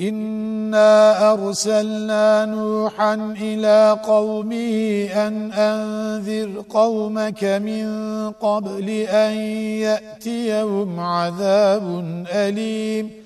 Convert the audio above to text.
إنا أرسلنا نوحا إلى قومه أن أنذر قومك من قبل أن يأتيهم عذاب أليم